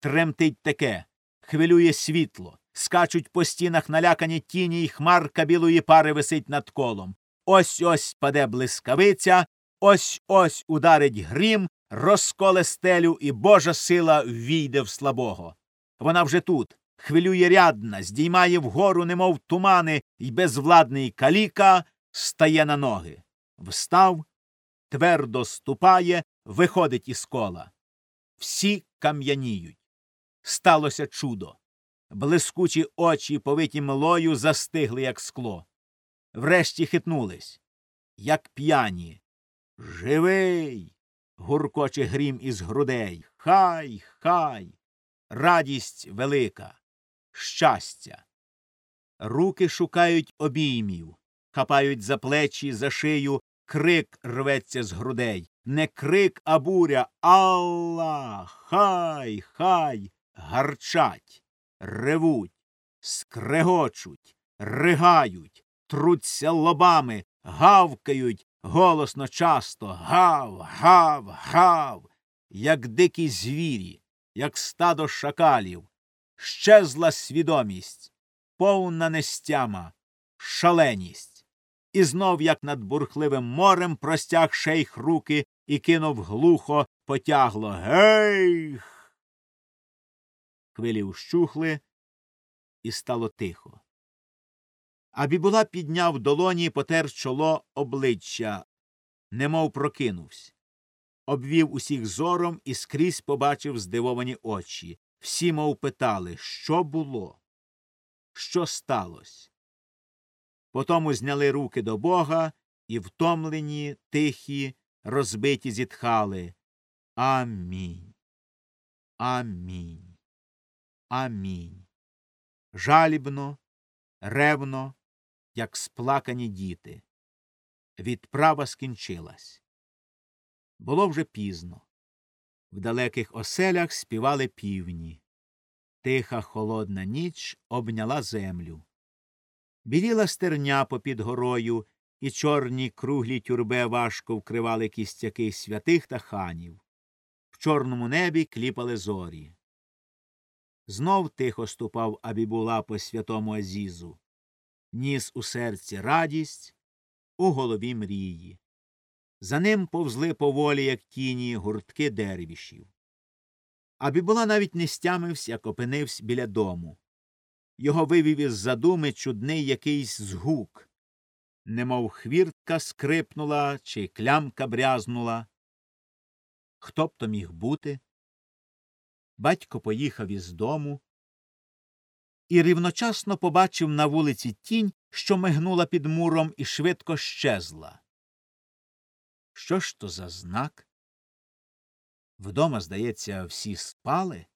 Тремтить таке, хвилює світло, скачуть по стінах налякані тіні, і хмарка білої пари висить над колом. Ось ось паде блискавиця, ось ось ударить грім, розколе стелю, і Божа сила ввійде в слабого. Вона вже тут, хвилює рядна, здіймає вгору, немов тумани, і безвладний каліка стає на ноги. Встав, твердо ступає, виходить із кола. Всі кам'яніють. Сталося чудо. Блискучі очі, повиті млою, застигли, як скло. Врешті хитнулись, як п'яні. Живий. гуркоче грім із грудей. Хай, хай. Радість велика, щастя. Руки шукають обіймів, хапають за плечі, за шию, крик рветься з грудей. Не крик, а буря. Алла. Хай, хай. Гарчать, ревуть, скрегочуть, ригають, труться лобами, гавкають голосно часто. Гав, гав, гав, як дикі звірі, як стадо шакалів. Щезла свідомість, повна нестяма, шаленість. І знов, як над бурхливим морем, простяг шейх руки і кинув глухо, потягло Гейх. Хвилі ущухли, і стало тихо. А Бібула підняв долоні, потер чоло обличчя, немов прокинувся. Обвів усіх зором і скрізь побачив здивовані очі. Всі мов питали, що було, що сталося. Потому зняли руки до бога і втомлені, тихі, розбиті зітхали. Амінь. Амінь. Амінь. Жалібно, ревно, як сплакані діти. Відправа скінчилась. Було вже пізно. В далеких оселях співали півні. Тиха холодна ніч обняла землю. Біліла стерня попід горою, і чорні круглі тюрбе важко вкривали кістяки святих та ханів. В чорному небі кліпали зорі. Знов тихо ступав Абібула по святому Азізу, ніс у серці радість, у голові мрії. За ним повзли поволі, як тіні, гуртки дервішів. Абібула навіть не стямився, як опинився біля дому. Його вивів із задуми чудний якийсь згук, немов хвіртка скрипнула чи клямка брязнула. Хто б то міг бути? Батько поїхав із дому і рівночасно побачив на вулиці тінь, що мигнула під муром і швидко щезла. Що ж то за знак? Вдома, здається, всі спали.